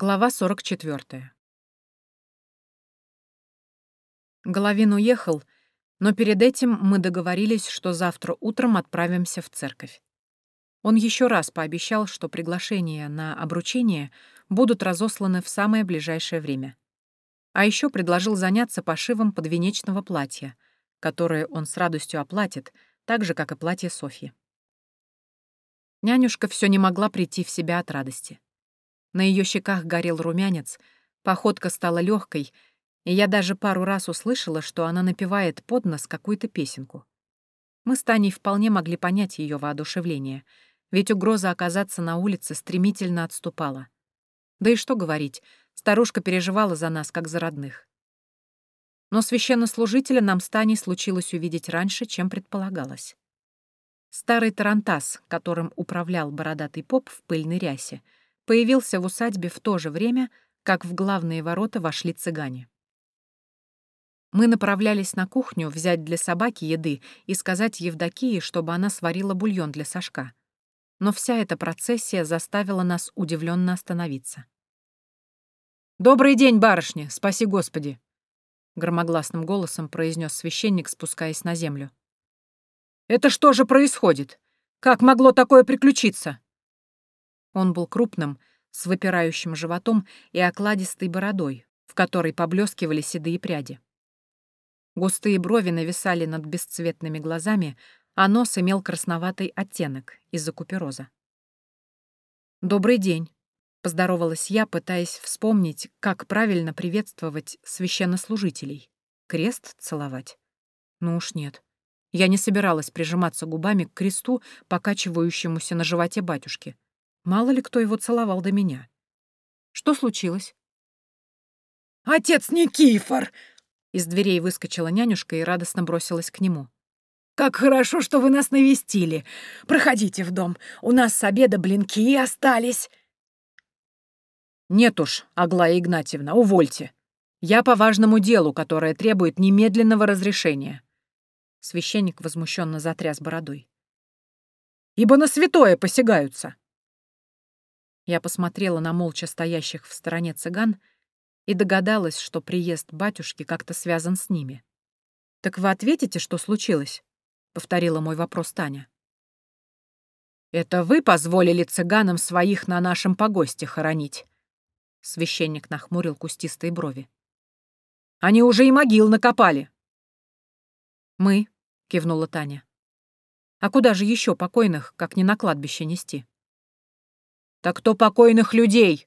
Глава 44. Головин уехал, но перед этим мы договорились, что завтра утром отправимся в церковь. Он еще раз пообещал, что приглашения на обручение будут разосланы в самое ближайшее время. А еще предложил заняться пошивом подвенечного платья, которое он с радостью оплатит, так же, как и платье Софьи. Нянюшка все не могла прийти в себя от радости. На ее щеках горел румянец, походка стала легкой, и я даже пару раз услышала, что она напевает под нос какую-то песенку. Мы с Таней вполне могли понять ее воодушевление, ведь угроза оказаться на улице стремительно отступала. Да и что говорить, старушка переживала за нас, как за родных. Но священнослужителя нам с Таней случилось увидеть раньше, чем предполагалось. Старый тарантас, которым управлял бородатый поп в пыльной рясе, появился в усадьбе в то же время, как в главные ворота вошли цыгане. Мы направлялись на кухню взять для собаки еды и сказать Евдокии, чтобы она сварила бульон для Сашка. Но вся эта процессия заставила нас удивленно остановиться. «Добрый день, барышня! Спаси Господи!» Громогласным голосом произнес священник, спускаясь на землю. «Это что же происходит? Как могло такое приключиться?» Он был крупным, с выпирающим животом и окладистой бородой, в которой поблескивали седые пряди. Густые брови нависали над бесцветными глазами, а нос имел красноватый оттенок из-за купероза. «Добрый день», — поздоровалась я, пытаясь вспомнить, как правильно приветствовать священнослужителей. Крест целовать? Ну уж нет. Я не собиралась прижиматься губами к кресту, покачивающемуся на животе батюшки. Мало ли кто его целовал до меня. Что случилось? «Отец Никифор!» Из дверей выскочила нянюшка и радостно бросилась к нему. «Как хорошо, что вы нас навестили. Проходите в дом. У нас с обеда блинки остались». «Нет уж, Аглая Игнатьевна, увольте. Я по важному делу, которое требует немедленного разрешения». Священник возмущенно затряс бородой. «Ибо на святое посягаются». Я посмотрела на молча стоящих в стороне цыган и догадалась, что приезд батюшки как-то связан с ними. «Так вы ответите, что случилось?» — повторила мой вопрос Таня. «Это вы позволили цыганам своих на нашем погосте хоронить?» Священник нахмурил кустистые брови. «Они уже и могил накопали!» «Мы», — кивнула Таня. «А куда же еще покойных, как не на кладбище нести?» Так то покойных людей,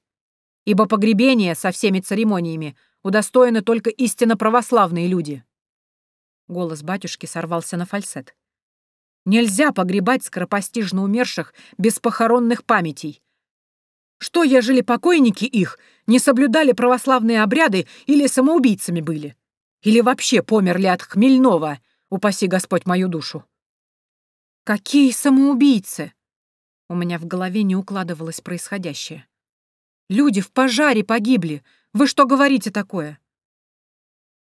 ибо погребение со всеми церемониями удостоены только истинно православные люди. Голос батюшки сорвался на фальцет. Нельзя погребать скоропостижно умерших без похоронных памятей. Что, ежели покойники их не соблюдали православные обряды или самоубийцами были? Или вообще померли от хмельного, упаси Господь мою душу? Какие самоубийцы? У меня в голове не укладывалось происходящее. «Люди в пожаре погибли! Вы что говорите такое?»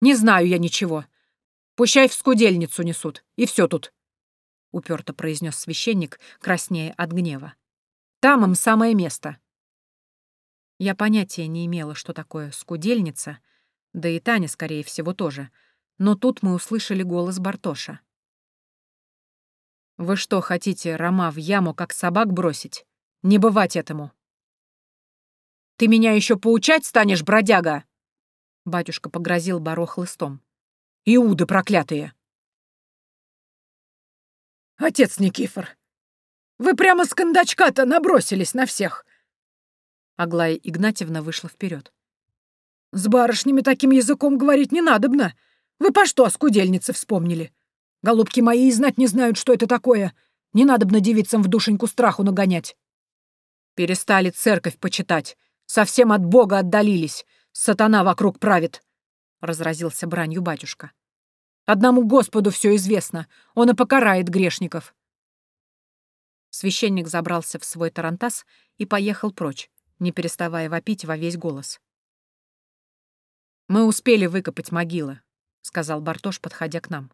«Не знаю я ничего. Пущай в скудельницу несут, и все тут», — уперто произнес священник, краснея от гнева. «Там им самое место». Я понятия не имела, что такое скудельница, да и Таня, скорее всего, тоже. Но тут мы услышали голос Бартоша. Вы что, хотите Рома в яму, как собак, бросить? Не бывать этому. Ты меня еще поучать станешь, бродяга? Батюшка погрозил Баро хлыстом. Иуды проклятые! Отец Никифор, вы прямо с кондачка-то набросились на всех. Аглая Игнатьевна вышла вперед. С барышнями таким языком говорить не надобно. Вы по что о скудельнице вспомнили? Голубки мои и знать не знают, что это такое. Не надо бы девицам в душеньку страху нагонять. Перестали церковь почитать. Совсем от Бога отдалились. Сатана вокруг правит. Разразился бранью батюшка. Одному Господу все известно. Он и покарает грешников. Священник забрался в свой тарантас и поехал прочь, не переставая вопить во весь голос. «Мы успели выкопать могилы», — сказал Бартош, подходя к нам.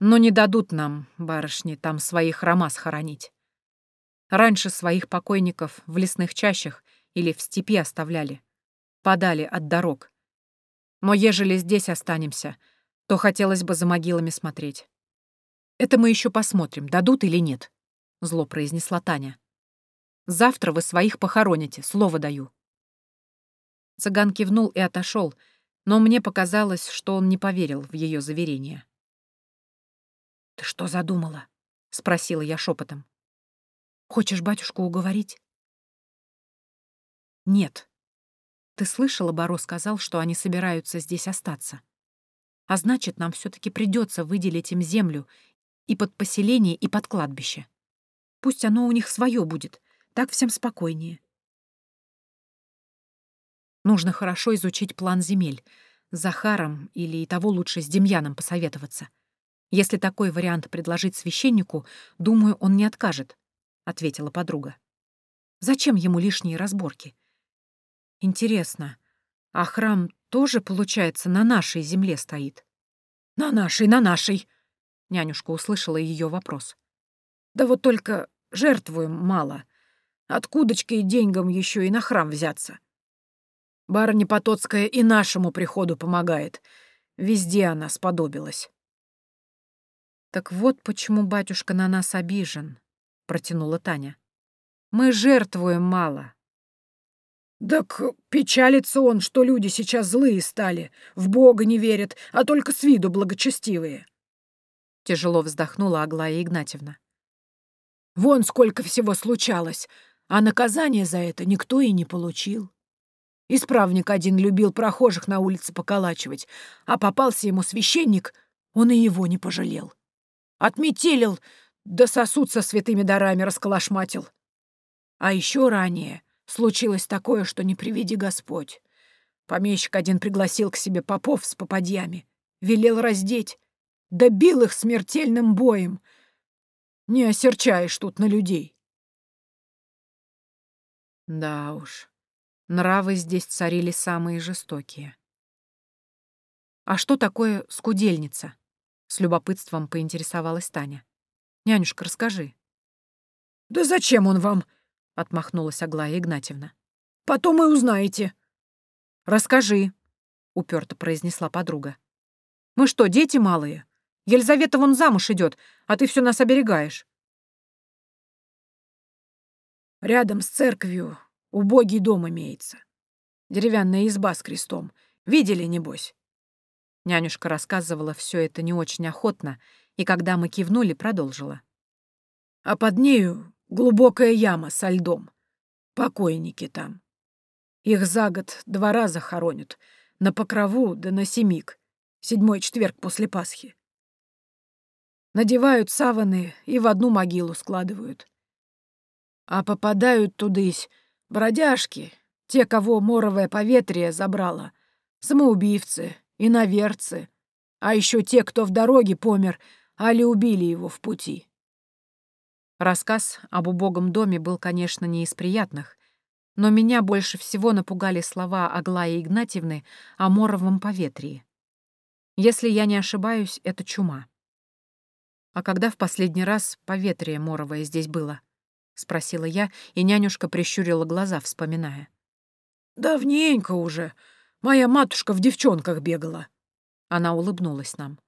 Но не дадут нам, барышни, там своих рома схоронить. Раньше своих покойников в лесных чащах или в степи оставляли. Подали от дорог. Но ежели здесь останемся, то хотелось бы за могилами смотреть. Это мы еще посмотрим, дадут или нет, — зло произнесла Таня. Завтра вы своих похороните, слово даю. Цыган кивнул и отошел, но мне показалось, что он не поверил в ее заверение. «Ты что задумала?» — спросила я шепотом. «Хочешь батюшку уговорить?» «Нет. Ты слышала, Баро сказал, что они собираются здесь остаться. А значит, нам все таки придется выделить им землю и под поселение, и под кладбище. Пусть оно у них свое будет, так всем спокойнее. Нужно хорошо изучить план земель. С Захаром или и того лучше с Демьяном посоветоваться. Если такой вариант предложить священнику, думаю, он не откажет, — ответила подруга. Зачем ему лишние разборки? Интересно, а храм тоже, получается, на нашей земле стоит? На нашей, на нашей, Нянюшка услышала ее вопрос. «Да вот только жертвуем мало. Откудочка и деньгам еще и на храм взяться. Барыня Потоцкая и нашему приходу помогает. Везде она сподобилась». «Так вот почему батюшка на нас обижен», — протянула Таня. «Мы жертвуем мало». «Так печалится он, что люди сейчас злые стали, в Бога не верят, а только с виду благочестивые». Тяжело вздохнула Аглая Игнатьевна. Вон сколько всего случалось, а наказания за это никто и не получил. Исправник один любил прохожих на улице поколачивать, а попался ему священник, он и его не пожалел. Отметелил, да сосуд со святыми дарами расколошматил. А еще ранее случилось такое, что не приведи Господь. Помещик один пригласил к себе попов с попадьями, велел раздеть, добил их смертельным боем. Не осерчаешь тут на людей. Да уж, нравы здесь царили самые жестокие. А что такое скудельница? С любопытством поинтересовалась Таня. Нянюшка, расскажи. Да зачем он вам? Отмахнулась Аглая Игнатьевна. Потом и узнаете. Расскажи, уперто произнесла подруга. Мы что, дети малые? Елизавета вон замуж идет, а ты все нас оберегаешь. Рядом с церковью убогий дом имеется. Деревянная изба с крестом. Видели, небось?» Нянюшка рассказывала все это не очень охотно, и когда мы кивнули, продолжила. «А под нею глубокая яма со льдом. Покойники там. Их за год два раза хоронят. На Покрову да на Семик. Седьмой четверг после Пасхи. Надевают саваны и в одну могилу складывают. А попадают тудысь бродяжки, те, кого моровое поветрие забрало, самоубивцы, иноверцы, а еще те, кто в дороге помер, али убили его в пути. Рассказ об убогом доме был, конечно, не из приятных, но меня больше всего напугали слова Аглаи Игнатьевны о моровом поветрии. Если я не ошибаюсь, это чума. «А когда в последний раз поветрие моровое здесь было?» — спросила я, и нянюшка прищурила глаза, вспоминая. «Давненько уже. Моя матушка в девчонках бегала». Она улыбнулась нам.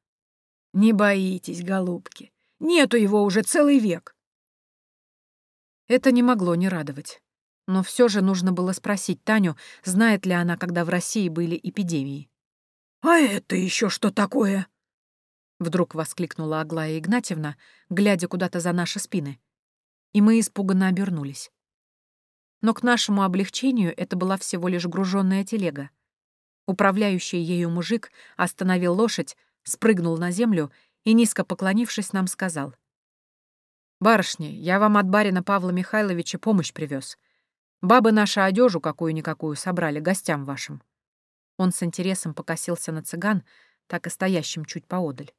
«Не боитесь, голубки. Нету его уже целый век». Это не могло не радовать. Но все же нужно было спросить Таню, знает ли она, когда в России были эпидемии. «А это еще что такое?» Вдруг воскликнула Аглая Игнатьевна, глядя куда-то за наши спины. И мы испуганно обернулись. Но к нашему облегчению это была всего лишь груженная телега. Управляющий ею мужик остановил лошадь, спрыгнул на землю и, низко поклонившись, нам сказал. «Барышни, я вам от барина Павла Михайловича помощь привез. Бабы наши одежу какую-никакую собрали гостям вашим». Он с интересом покосился на цыган, так и стоящим чуть поодаль.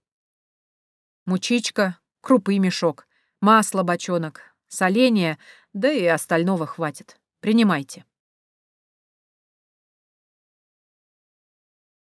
Мучичка, крупы мешок, масло бочонок, соленья, да и остального хватит. Принимайте.